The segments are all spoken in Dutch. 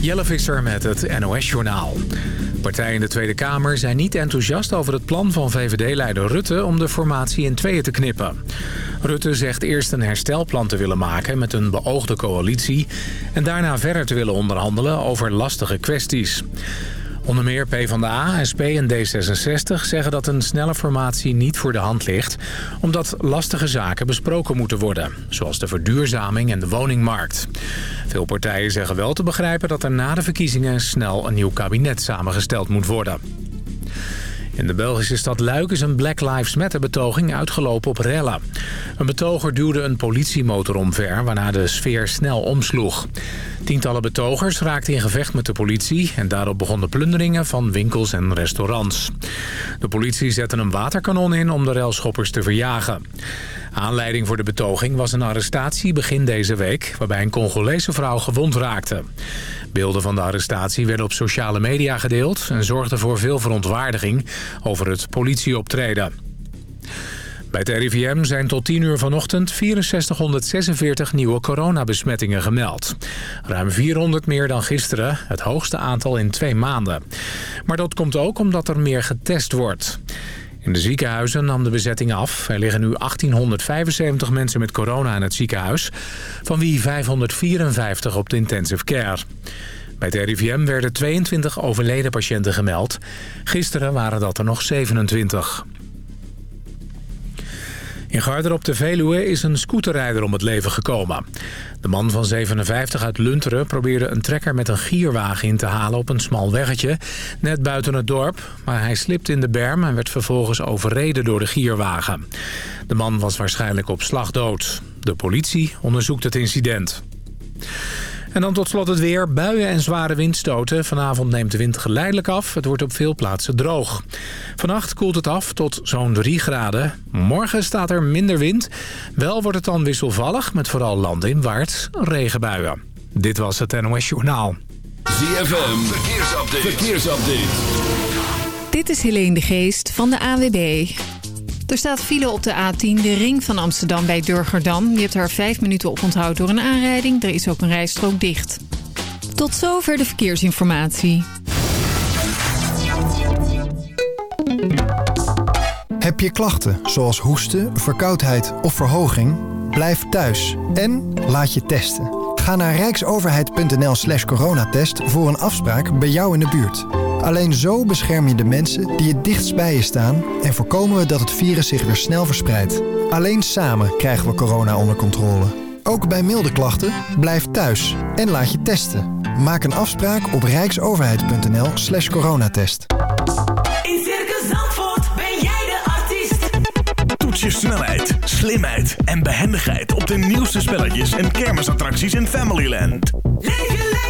Jelle Visser met het NOS-journaal. Partijen in de Tweede Kamer zijn niet enthousiast over het plan van VVD-leider Rutte... om de formatie in tweeën te knippen. Rutte zegt eerst een herstelplan te willen maken met een beoogde coalitie... en daarna verder te willen onderhandelen over lastige kwesties. Onder meer PvdA, SP en D66 zeggen dat een snelle formatie niet voor de hand ligt... omdat lastige zaken besproken moeten worden, zoals de verduurzaming en de woningmarkt. Veel partijen zeggen wel te begrijpen dat er na de verkiezingen snel een nieuw kabinet samengesteld moet worden. In de Belgische stad Luik is een Black Lives Matter betoging uitgelopen op rellen. Een betoger duwde een politiemotor omver, waarna de sfeer snel omsloeg. Tientallen betogers raakten in gevecht met de politie... en daarop begonnen plunderingen van winkels en restaurants. De politie zette een waterkanon in om de relschoppers te verjagen. Aanleiding voor de betoging was een arrestatie begin deze week... waarbij een Congolese vrouw gewond raakte. Beelden van de arrestatie werden op sociale media gedeeld... en zorgden voor veel verontwaardiging over het politieoptreden. Bij het RIVM zijn tot 10 uur vanochtend 6446 nieuwe coronabesmettingen gemeld. Ruim 400 meer dan gisteren, het hoogste aantal in twee maanden. Maar dat komt ook omdat er meer getest wordt. In de ziekenhuizen nam de bezetting af. Er liggen nu 1875 mensen met corona in het ziekenhuis... van wie 554 op de intensive care. Bij het RIVM werden 22 overleden patiënten gemeld. Gisteren waren dat er nog 27. In Garder op de Veluwe is een scooterrijder om het leven gekomen. De man van 57 uit Lunteren probeerde een trekker met een gierwagen in te halen op een smal weggetje, net buiten het dorp. Maar hij slipte in de berm en werd vervolgens overreden door de gierwagen. De man was waarschijnlijk op slag dood. De politie onderzoekt het incident. En dan tot slot het weer. Buien en zware windstoten. Vanavond neemt de wind geleidelijk af. Het wordt op veel plaatsen droog. Vannacht koelt het af tot zo'n 3 graden. Morgen staat er minder wind. Wel wordt het dan wisselvallig met vooral landinwaarts regenbuien. Dit was het NOS Journaal. ZFM, verkeersupdate. verkeersupdate. Dit is Helene de Geest van de AWB. Er staat file op de A10, de ring van Amsterdam bij Durgerdam. Je hebt daar vijf minuten op onthoud door een aanrijding. Er is ook een rijstrook dicht. Tot zover de verkeersinformatie. Heb je klachten zoals hoesten, verkoudheid of verhoging? Blijf thuis en laat je testen. Ga naar rijksoverheid.nl slash coronatest voor een afspraak bij jou in de buurt. Alleen zo bescherm je de mensen die het dichtst bij je staan... en voorkomen we dat het virus zich weer snel verspreidt. Alleen samen krijgen we corona onder controle. Ook bij milde klachten, blijf thuis en laat je testen. Maak een afspraak op rijksoverheid.nl slash coronatest. In Circus Zandvoort ben jij de artiest. Toets je snelheid, slimheid en behendigheid... op de nieuwste spelletjes en kermisattracties in Familyland. Leef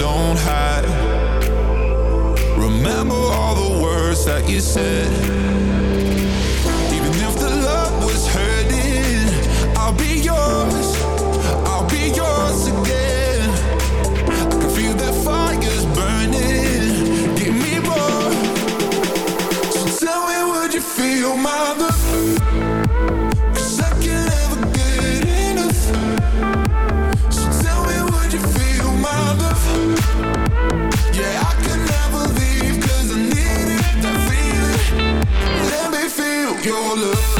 Don't hide. Remember all the words that you said. your love.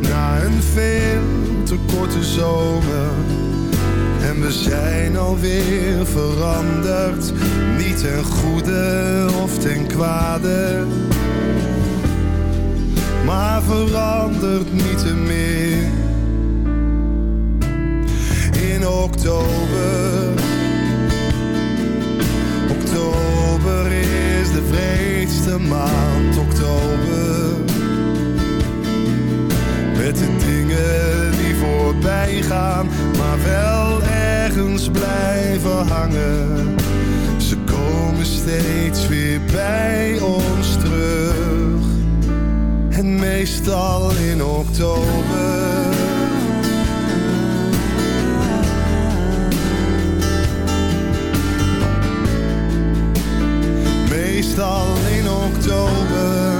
na een veel te korte zomer. En we zijn alweer veranderd, niet ten goede of ten kwade. Maar verandert niet te meer in oktober. Oktober is de vreedste maand, oktober. Met de dingen die voorbij gaan, maar wel ergens blijven hangen. Ze komen steeds weer bij ons terug. En meestal in oktober. meestal in oktober.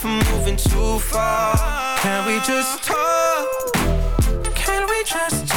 if I'm moving too far. Can we just talk? Can we just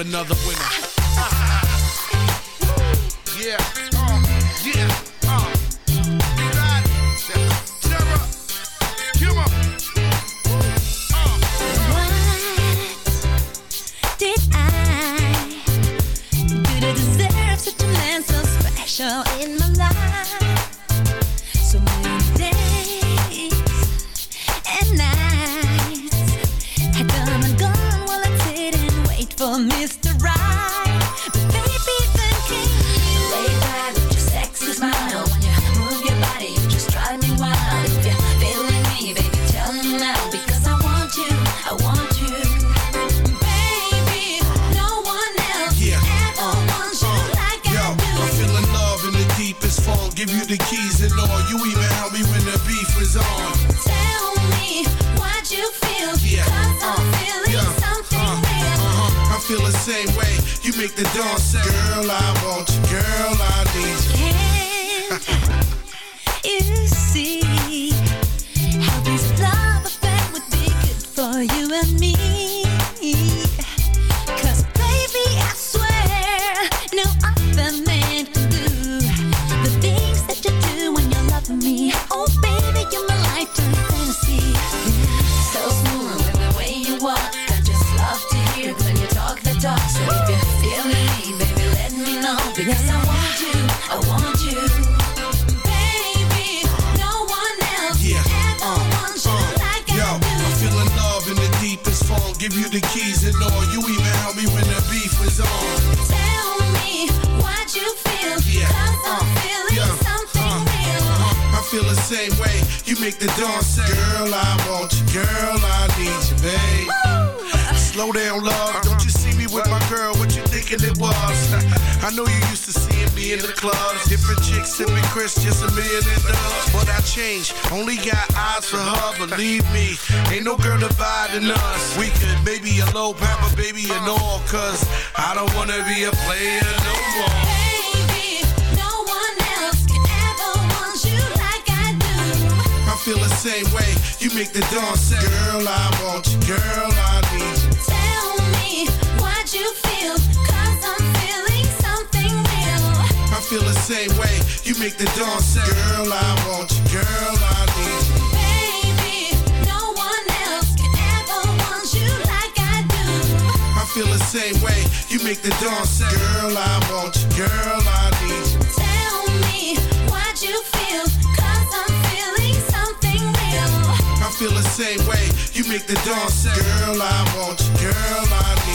another believe me, ain't no girl dividing us. We could maybe a low papa baby and all, cause I don't wanna be a player no more. Baby, no one else can ever want you like I do. I feel the same way, you make the dawn say, Girl, I want you, girl, I need you. Tell me what you feel, cause I'm feeling something real. I feel the same way, you make the dawn say, Girl, I want you, girl, I need you. feel the same way. You make the dawn say, Girl, I want you. Girl, I need you. Tell me what you feel, i I'm feeling something real. I feel the same way. You make the dawn say, Girl, I want you. Girl, I need you.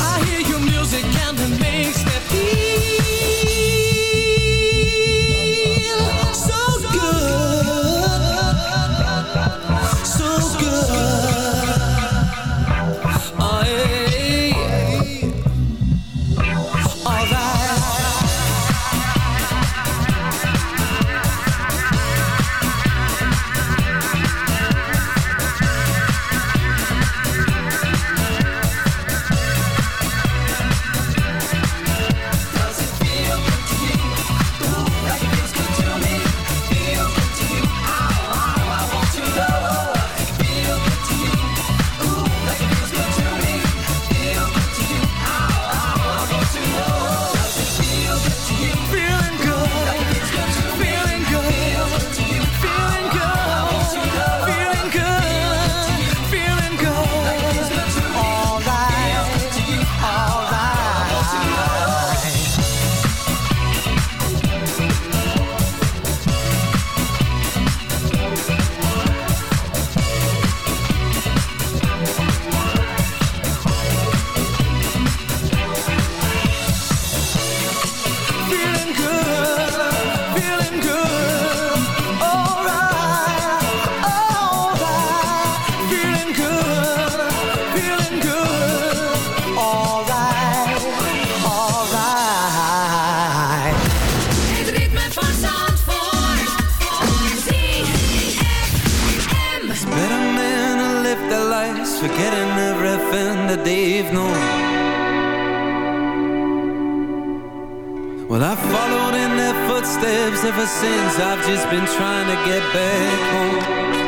I hear your music and it makes I've just been trying to get back home.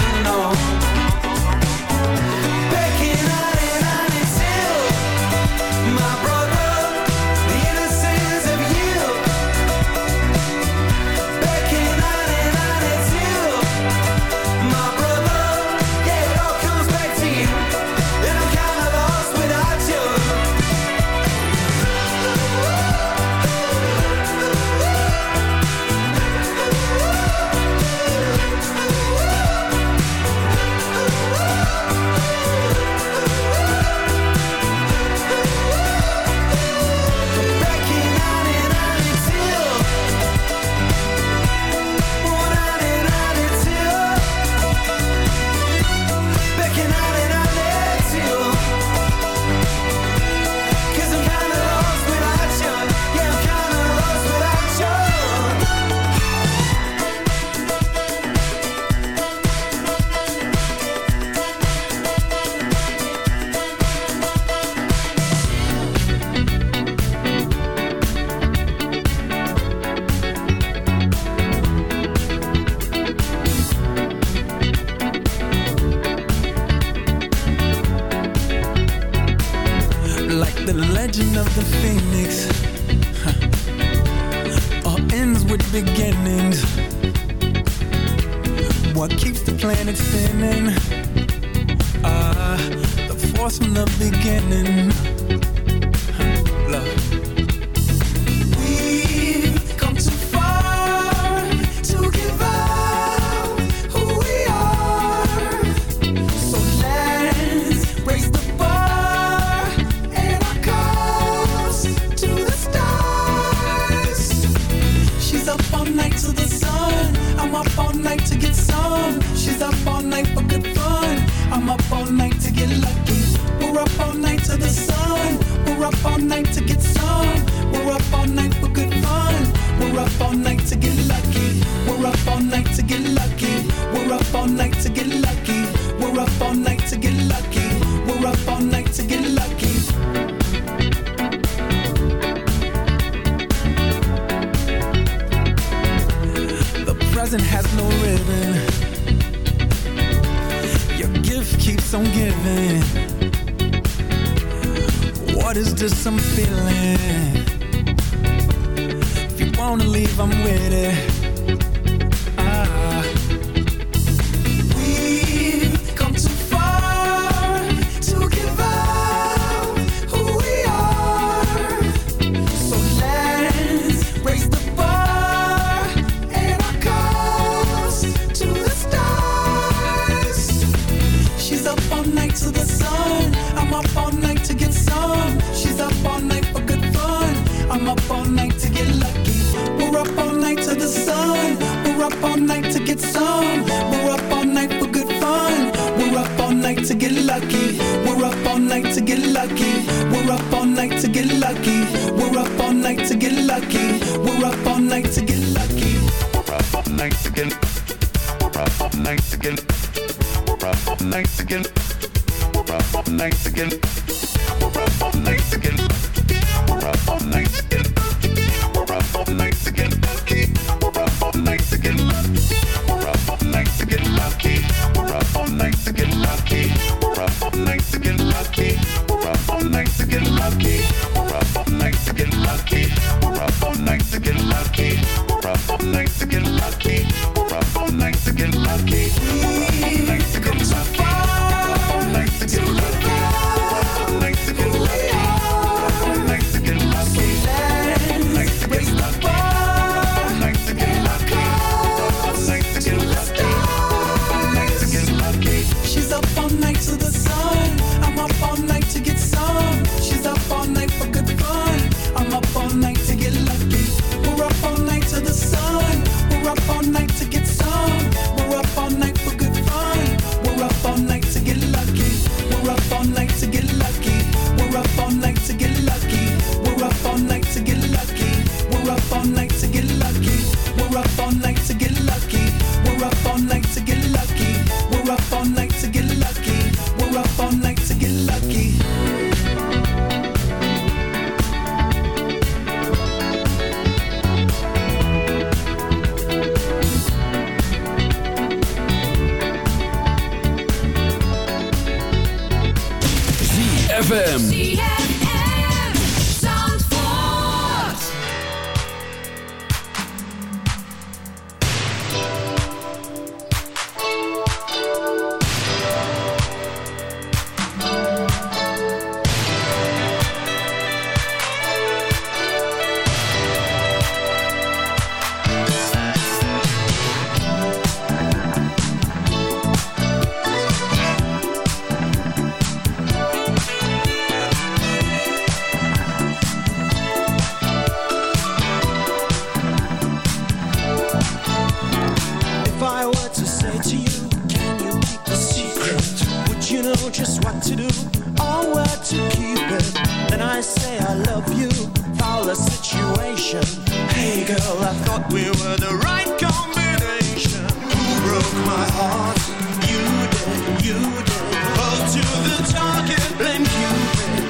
Cupid,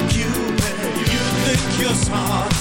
Cupid. You think you're smart,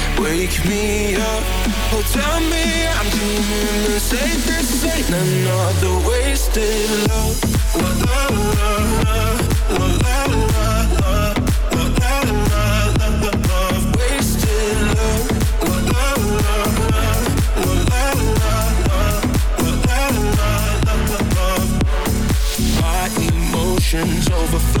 Wake me up, oh tell me I'm doing the safest thing Another wasted love, Love wasted love, la la la la La la la la, Love My emotions overflow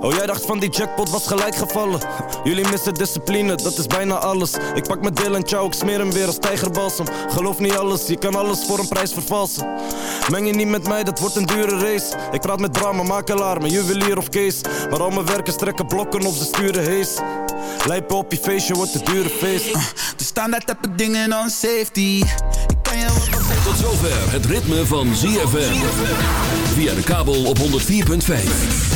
Oh, jij dacht van die jackpot was gelijk gevallen. Jullie missen discipline, dat is bijna alles. Ik pak mijn deel en ciao, ik smeer hem weer als tijgerbalsem. Geloof niet alles, je kan alles voor een prijs vervalsen. Meng je niet met mij, dat wordt een dure race. Ik praat met Brahma, makelaar, mijn juwelier of Kees. Maar al mijn werkers trekken blokken of ze sturen hees. Lijpen op je feestje wordt een dure feest. De standaard heb ik dingen on safety. Ik kan je wel Tot zover het ritme van ZFM. Via de kabel op 104.5.